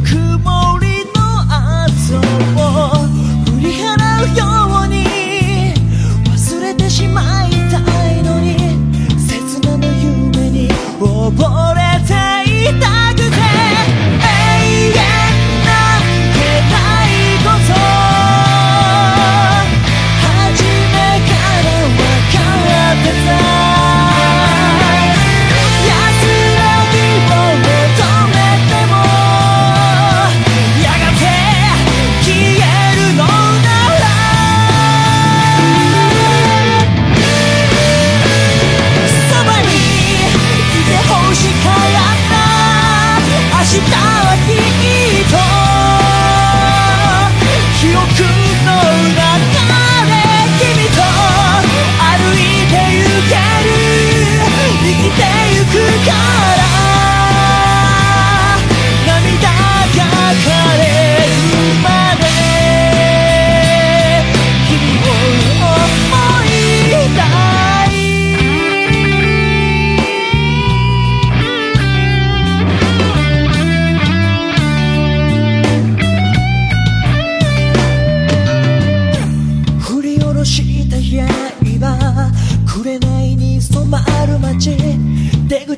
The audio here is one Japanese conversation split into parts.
could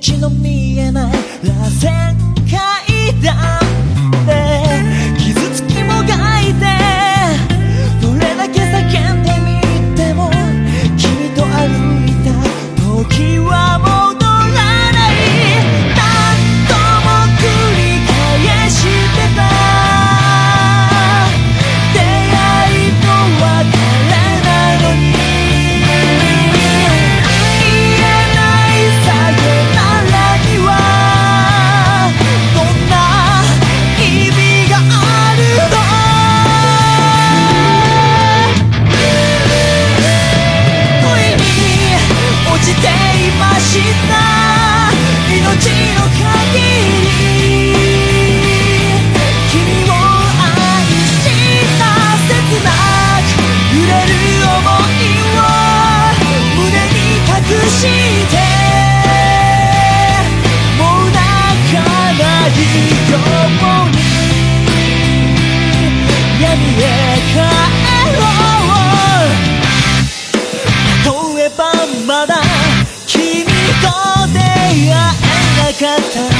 形の見えない螺旋階胸もう泣かないように闇へ帰ろう例えばまだ君と出会えなかった。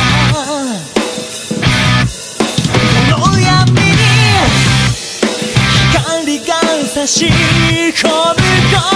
し込む